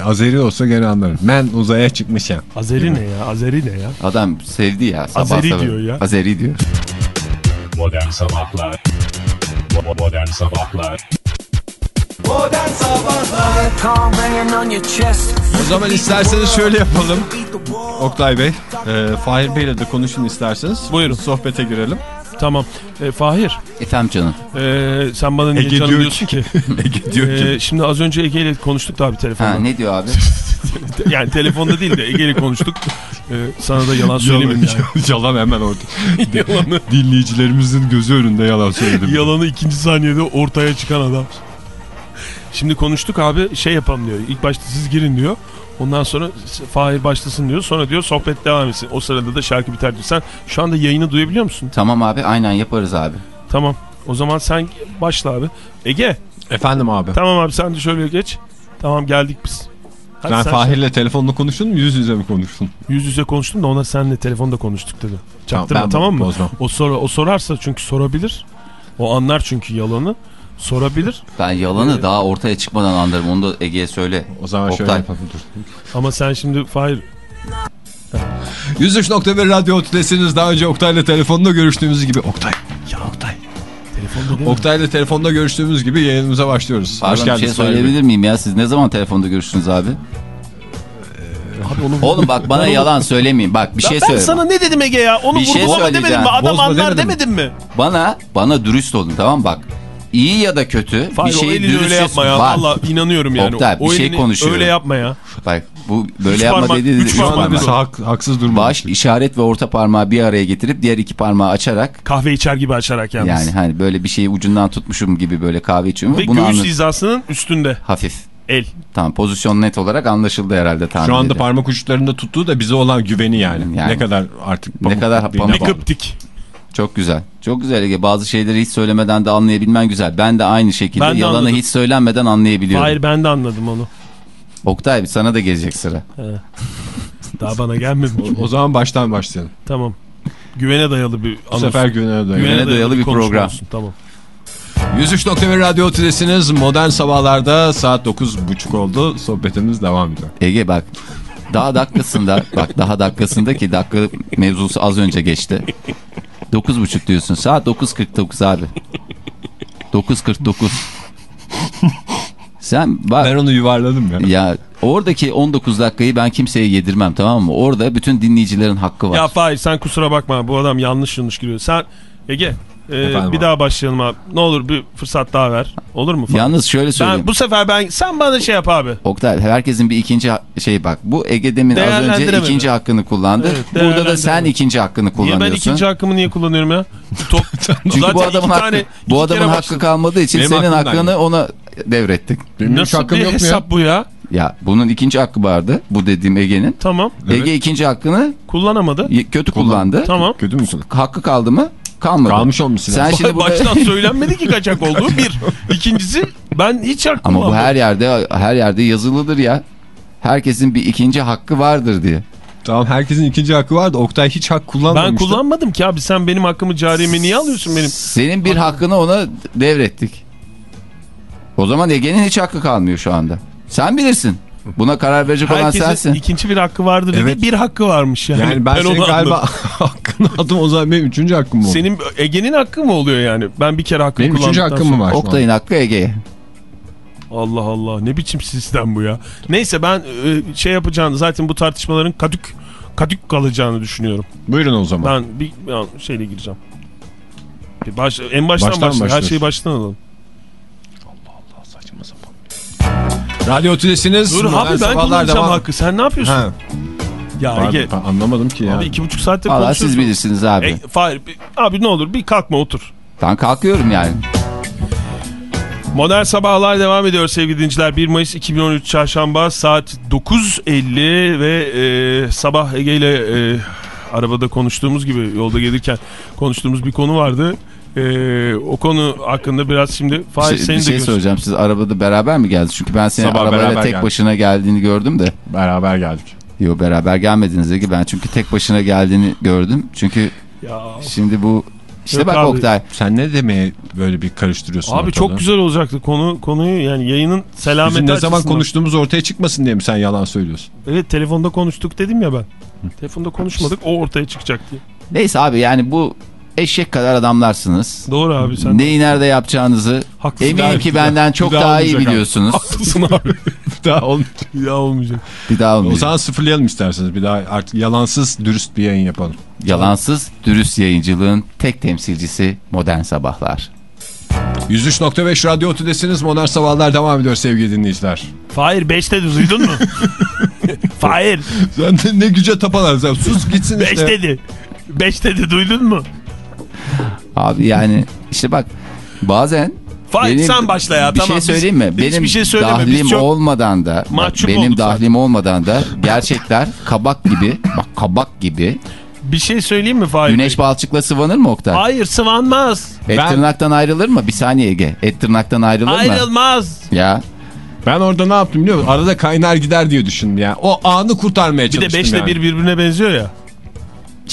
Azeri olsa gene anlarım. Ben uzaya çıkmışım. Azeri ne ya? Azeri ne ya? adam sevdi ya. Sabah Azeri sabah. diyor ya. Azeri diyor. Modern Sabahlar Bo- Modern Sabahlar Modern Sabahlar O zaman isterseniz şöyle yapalım. Oktay Bey, e, Fahir Bey'le de konuşun isterseniz. Buyurun. Sohbete girelim. Tamam. E, Fahir Efendim canım. e, sen bana niye Ege canım diyor diyorsun ki? Ege diyor ki. E, şimdi az önce Ege ile konuştuk da abi telefonda. Ha, ne diyor abi? Yani telefonda değil de Ege ile konuştuk. E, sana da yalan söylemeyeyim yani. Yalan hemen orada. Yalanı, Dinleyicilerimizin gözü önünde yalan söyledim. yalanı ikinci saniyede ortaya çıkan adam. Şimdi konuştuk abi şey yapalım diyor. İlk başta siz girin diyor. Ondan sonra Fahir başlasın diyor. Sonra diyor sohbet devam etsin. O sırada da şarkı biter diyor. Sen şu anda yayını duyabiliyor musun? tamam abi aynen yaparız abi. Tamam. O zaman sen başla abi. Ege. Efendim abi. Tamam abi sen de şöyle geç. Tamam geldik biz. Hadi Sen sen Fahir'le telefonla konuştun mu yüz yüze mi konuştun? Yüz yüze konuştum da ona senle telefonda konuştuk dedi. Çaktırma ben tamam, mı? bozmam. O, sor o sorarsa çünkü sorabilir. O anlar çünkü yalanı. Sorabilir. Ben yalanı Evet. daha ortaya çıkmadan anlarım. Onu da Ege'ye söyle. O zaman şöyle Oktay. yapalım dur. Ama sen şimdi Fahir 103.1 Radyo Otudesiniz. Daha önce Oktay'la telefonda görüştüğümüz gibi. Oktay. Ya Oktay. telefonda? Oktay'la telefonda görüştüğümüz gibi yayınımıza başlıyoruz. Pardon Hoş bir geldiniz. şey söyleyebilir miyim ya? Siz ne zaman telefonda görüştünüz abi? Abi onu... Oğlum bak bana Ben yalan söylemeyin. Bak bir Ya şey ben söyle. sana ne dedim Ege ya? Onu Bir şey demedim mi? Adam Bozma anlar demedim demedim mi? Bana bana dürüst olun tamam mı? bak. İyi ya da kötü Fahir bir şeyi dürüst öyle yapma ya. Var. Valla inanıyorum yani. Oktay, bir o şey konuşuyorum. Öyle yapma ya. Bak bu böyle Üç yapma parmak- dedi. üç üç Şu anda parmak. haksız durmadık. Baş, işaret ve orta parmağı bir araya getirip diğer iki parmağı açarak Kahve içer gibi açarak yalnız. yani hani böyle bir şeyi ucundan tutmuşum gibi böyle kahve içiyorum. Ve Bunu göğüs hizasının üstünde. hafif. El. Tamam pozisyon net olarak anlaşıldı herhalde tahmin Şu anda ediyorum. parmak uçlarında tuttuğu da bize olan güveni yani. Yani. ne kadar artık Ne kadar pamuk kıptik. Çok güzel. Çok güzel Ege. Bazı şeyleri hiç söylemeden de anlayabilmen güzel. Ben de aynı şekilde Ben de yalanı anladım. hiç söylenmeden anlayabiliyorum. Hayır ben de anladım onu. Oktay sana da gelecek sıra. Daha bana gelmedi. O zaman baştan başlayalım. tamam. Güvene dayalı bir Bu sefer güvene dayalı. Güvene dayalı bir konuşma program. olsun, Tamam. 103.1 Radyo Otudesiniz. Modern sabahlarda saat 9.30 oldu. Sohbetimiz devam ediyor. Ege bak daha dakikasında bak daha dakikasında ki dakika mevzusu az önce geçti. 9.30 diyorsun. Saat 9.49 abi. 9.49. Sen bak Ben onu yuvarladım ya. ya oradaki 19 dakikayı ben kimseye yedirmem tamam mı? Orada bütün dinleyicilerin hakkı var. Ya Fahir sen kusura bakma bu adam yanlış yanlış giriyor. Sen Ege Ee, Efendim bir abi. daha başlayalım abi. Ne olur bir fırsat daha ver. Olur mu? falan? Yalnız şöyle söyleyeyim. ben bu sefer ben sen bana şey yap abi. Oktay herkesin bir ikinci şey bak bu Ege demin az önce ikinci hakkını kullandı. Evet, Burada da sen ikinci hakkını Niye kullanıyorsun. ben ikinci hakkımı niye kullanıyorum ya? Top, Çünkü Zaten bu adamın hakkı, tane- bu adamın hakkı kalmadığı için Benim senin hakkını geldi. ona devrettik. Benim Nasıl hakkım bir yok mu ya? hesap bu ya? Ya bunun ikinci hakkı vardı. Bu dediğim Ege'nin. Tamam. Ege ikinci hakkını Kullanamadı. kötü kullandı. Tamam. Kötü müsün? Hakkı kaldı mı? Kalmadı. Kalmış olmuşsun. Sen şimdi burada... Baştan söylenmedi ki kaçak olduğu bir. İkincisi ben hiç hakkım Ama bu her yerde her yerde yazılıdır ya. Herkesin bir ikinci hakkı vardır diye. Tamam herkesin ikinci hakkı var da Oktay hiç hak Ben kullanmamıştı. kullanmadım ki abi sen benim hakkımı carime niye alıyorsun benim? Senin bir hakkını ona devrettik. O zaman Ege'nin hiç hakkı kalmıyor şu anda. Sen bilirsin. Buna karar verecek olan Herkesin sensin. ikinci bir hakkı vardır dedi. Evet. Bir hakkı varmış yani. Yani ben, senin onu galiba hakkını aldım o zaman benim üçüncü hakkım mı oldu? Senin Ege'nin hakkı mı oluyor yani? Ben bir kere hakkımı Benim üçüncü kullandıktan hakkım mı var? Oktay'ın hakkı Ege'ye. Allah Allah ne biçim sistem bu ya. Neyse ben e, şey yapacağını zaten bu tartışmaların kadük kadük kalacağını düşünüyorum. Buyurun o zaman. Ben bir bir şeyle gireceğim. Baş, en baştan, Baştan başlayalım. Her şeyi baştan alalım. Radyo Tülesi'niz. Dur abi ben kullanacağım devam- hakkı. Sen ne yapıyorsun? Ha, ya pardon, Ege. anlamadım ki ya. Abi iki buçuk saattir Valla konuşuyorsun. siz bilirsiniz abi. E, Fahir, abi ne olur bir kalkma otur. Ben kalkıyorum yani. Modern Sabahlar devam ediyor sevgili dinciler. 1 Mayıs 2013 Çarşamba saat 9.50 ve e, sabah Ege ile e, arabada konuştuğumuz gibi yolda gelirken konuştuğumuz bir konu vardı. E, o konu hakkında biraz şimdi Bir Fahir şey, seni bir de şey göster- söyleyeceğim. Siz arabada beraber mi geldiniz? Çünkü ben seni Sabah arabayla tek geldik. başına geldiğini gördüm de. Beraber geldik. Yo beraber gelmediniz Ege. Ben çünkü tek başına geldiğini gördüm. Çünkü Ya, şimdi bu... işte Yok bak abi. Oktay. Sen ne demeye böyle bir karıştırıyorsun abi ortalığı? çok güzel olacaktı konu konuyu yani yayının selameti Bizim ne zaman açısından. konuştuğumuz ortaya çıkmasın diye mi sen yalan söylüyorsun? Evet telefonda konuştuk dedim ya ben. Telefonda konuşmadık o ortaya çıkacak diye. Neyse abi yani bu eşek kadar adamlarsınız. Doğru abi sen Neyi nerede yapacağınızı haklısın. eminim abi. ki benden çok bir daha daha iyi olmayacak abi. biliyorsunuz. Haklısın abi. Daha ol- Bir daha olmayacak. Bir daha o olmayacak. zaman sıfırlayalım isterseniz. Bir daha artık yalansız dürüst bir yayın yapalım. Yalansız, dürüst yayıncılığın tek temsilcisi Modern Sabahlar. 103.5 Radyo Tülesi'niz. Modern Sabahlar devam ediyor sevgili dinleyiciler. Fahir 5'te duydun mu? Fahir Sen de ne güce tapalar. Sen sus gitsin 5 işte. dedi. 5 dedi duydun mu? Abi yani işte bak bazen Fahir benim- sen başla ya bir tamam. şey söyleyeyim mi? Biz, Benim şey söyleme. dahlim olmadan da bak, benim dahlim olmadan da gerçekler kabak gibi bak kabak gibi Bir şey söyleyeyim mi Fahir? güneş balçıkla sıvanır mı Oktay? Hayır sıvanmaz. Et Ben- tırnaktan ayrılır mı? Bir saniye Ege. Et tırnaktan ayrılır mı? Ayrılmaz. Ya Ben orada ne yaptım biliyor musun? Arada kaynar gider diye düşündüm ya. O anı kurtarmaya Bir de çalıştım 5 ile yani. 1 birbirine benziyor ya.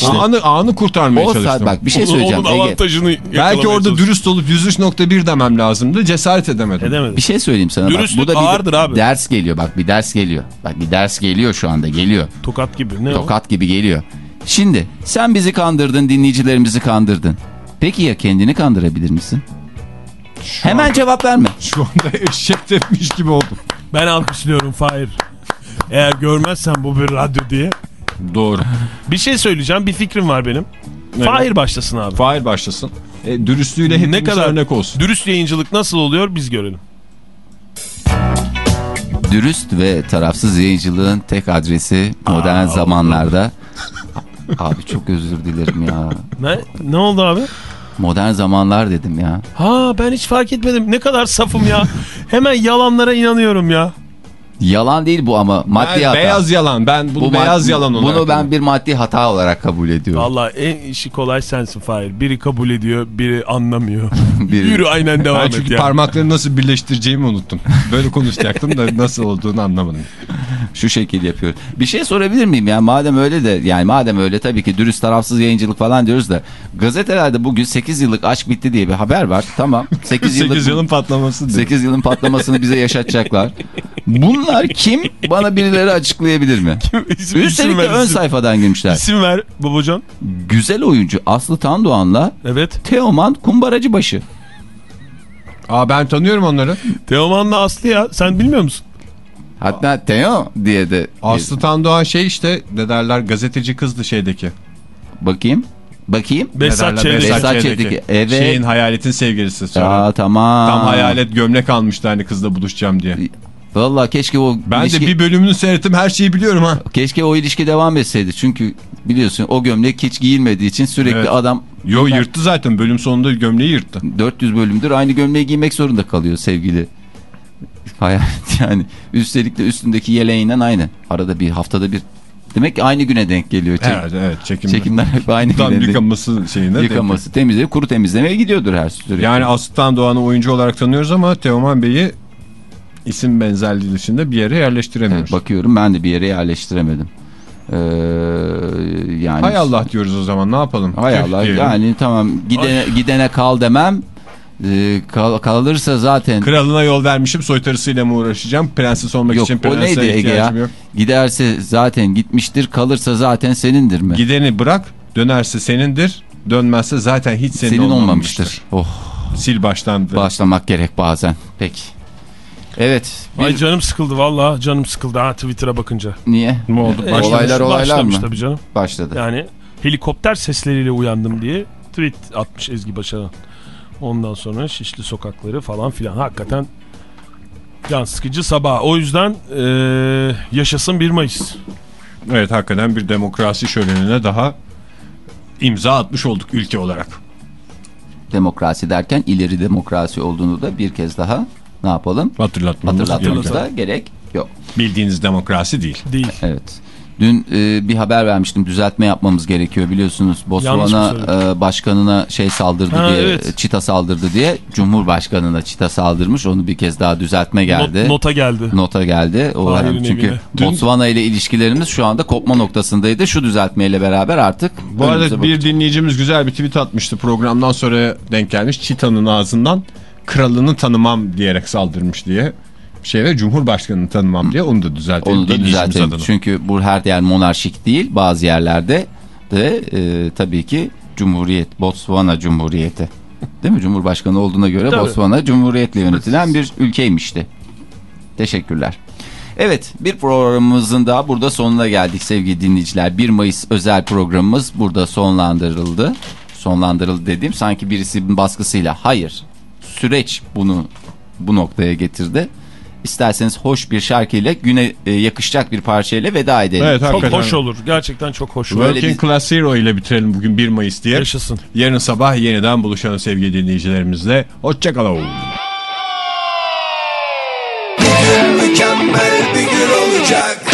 Anı, anı kurtarmaya o çalıştım. saat bak bir şey Onun- söyleyeceğim Onun Ege. avantajını Belki orada çalışıyor. dürüst olup 103.1 demem lazımdı. Cesaret edemedim. Edemedim. Bir şey söyleyeyim sana Dürüstlük bak. Bu da bir ağırdır abi. ders geliyor bak bir ders geliyor. Bak bir ders geliyor şu anda geliyor. Tokat gibi. Ne o? Tokat gibi geliyor. Şimdi sen bizi kandırdın dinleyicilerimizi kandırdın. Peki ya kendini kandırabilir misin? Hemen cevap verme. Şu anda eşek tepmiş gibi oldum. Ben alkışlıyorum Fahir. Eğer görmezsen bu bir radyo diye. Doğru. Bir şey söyleyeceğim. Bir fikrim var benim. Evet. Fahir başlasın abi. Fahir başlasın. E, dürüstlüğüyle Ne kadar örnek olsun. dürüst yayıncılık nasıl oluyor biz görelim. Dürüst ve tarafsız yayıncılığın tek adresi modern zamanlarda. Abi çok özür dilerim ya. Ne ne oldu abi? Modern zamanlar dedim ya. Ha ben hiç fark etmedim. Ne kadar safım ya. Hemen yalanlara inanıyorum ya. Yalan değil bu ama maddi Ben hata. beyaz yalan. Ben bunu Bu beyaz mad- yalan olarak. Bunu ben bir maddi hata olarak kabul ediyorum. Vallahi en işi kolay sensin Fahir. Biri kabul ediyor, biri anlamıyor. Biri- Yürü aynen devam Ben et çünkü yani. parmakları nasıl birleştireceğimi unuttum. Böyle konuşacaktım da nasıl olduğunu anlamadım. Şu şekil yapıyor. Bir şey sorabilir miyim ya? Madem öyle de yani madem öyle tabii ki dürüst tarafsız yayıncılık falan diyoruz da gazetelerde bugün 8 yıllık aşk bitti diye bir haber var. Tamam. 8 yıllık 8 yılın patlaması. dedi. 8 yılın patlamasını bize yaşatacaklar. Bunlar kim? Bana birileri açıklayabilir mi? İsim- Üstelik isim de ver, ön isim. sayfadan girmişler. İsim ver babacan. Güzel oyuncu Aslı Tandoğan'la Evet. Teoman Kumbaracı başı. Aa ben tanıyorum onları. Teoman'la Aslı ya. Sen bilmiyor musun? Hatta Teo diye de Aslı Tandoğan şey işte ne derler gazeteci kızdı şeydeki. bakayım. Bakayım. Ç'deki. Ç'deki. Evet. Şeyin hayaletin sevgilisi sonra. Aa, tamam. Tam hayalet gömlek almıştı hani kızla buluşacağım diye. Vallahi keşke o Ben ilişki, de bir bölümünü seyrettim her şeyi biliyorum ha. keşke o ilişki devam etseydi. Çünkü biliyorsun o gömlek hiç giyilmediği için sürekli Evet. adam Yo yırttı zaten bölüm sonunda gömleği yırttı. 400 bölümdür aynı gömleği giymek zorunda kalıyor sevgili. Hayalet yani. Üstelik de üstündeki yeleğinden aynı. Arada bir haftada bir. Demek ki aynı güne denk geliyor. Çek, Evet evet çekim. Çekimler hep aynı Tam güne denk- yıkaması şeyine. Yıkaması, temizliği, kuru temizlemeye gidiyordur her sürekli. Yani Aslıtan Doğan'ı oyuncu olarak tanıyoruz ama Teoman Bey'i isim benzerliği dışında bir yere yerleştiremiyoruz. Evet, bakıyorum ben de bir yere yerleştiremedim. Ee, yani Hay Allah diyoruz o zaman ne yapalım? Hay Allah diyelim. yani tamam gidene, gidene kal demem. Ee, kal- kalırsa zaten Kralına yol vermişim soytarısıyla mı uğraşacağım? Prenses olmak yok için o prense neydi Ege ya? yok. Giderse zaten gitmiştir kalırsa zaten senindir mi? Gideni bırak dönerse senindir. Dönmezse zaten hiç senin, Senin olmamıştır. olmamıştır. Oh Sil baştan. başlamak gerek bazen. Peki. Evet. Bir, Ay canım sıkıldı valla canım sıkıldı ha Twitter'a bakınca. niye? Ne oldu? E, Başlamış. olaylar olaylar Başlamış mı? tabii canım. Başladı. Yani helikopter sesleriyle uyandım diye tweet atmış Ezgi Başaran. Ondan sonra Şişli sokakları falan filan. Hakikaten can sıkıcı sabah. O yüzden eee, yaşasın 1 Mayıs. Evet hakikaten bir demokrasi şölenine daha imza atmış olduk ülke olarak. Demokrasi derken ileri demokrasi olduğunu da bir kez daha ne yapalım? Hatırlatmamız Hatırlatmamız da gerek yok. Bildiğiniz demokrasi değil. Değil. Evet. Dün e, bir haber vermiştim düzeltme yapmamız gerekiyor biliyorsunuz Botswana e, başkanına şey saldırdı Ha, diye evet. çita saldırdı diye Cumhurbaşkanına çita saldırmış onu bir kez daha düzeltme geldi. Not- nota geldi. Nota geldi. O Fahir'in çünkü. Dün- Botswana ile ilişkilerimiz şu anda kopma noktasındaydı. Şu düzeltmeyle beraber artık Bu arada bir dinleyicimiz güzel bir tweet atmıştı programdan sonra denk gelmiş. Çita'nın ağzından kralını tanımam diyerek saldırmış diye. Bir şey ve Cumhurbaşkanını tanımam diye onu da düzeltelim. Onu da düzeltelim. adına. Çünkü bu her yer monarşik değil. Bazı yerlerde de e, tabii ki Cumhuriyet, Botswana Cumhuriyeti. Değil mi? Cumhurbaşkanı olduğuna göre Tabii. Botswana Cumhuriyetle yönetilen bir ülkeymişti. Teşekkürler. Evet bir programımızın daha burada sonuna geldik sevgili dinleyiciler. 1 Mayıs özel programımız burada sonlandırıldı. Sonlandırıldı dediğim sanki birisinin baskısıyla. Hayır. Süreç bunu bu noktaya getirdi. İsterseniz hoş bir şarkıyla güne e, yakışacak bir parçayla veda edelim. Evet Çok hoş olur. Gerçekten çok hoş olur. Working bir- Class Hero ile bitirelim bugün 1 Mayıs diye. Yaşasın. Yarın sabah yeniden buluşalım sevgili dinleyicilerimizle. Hoşçakalın. Mükemmel bir gün olacak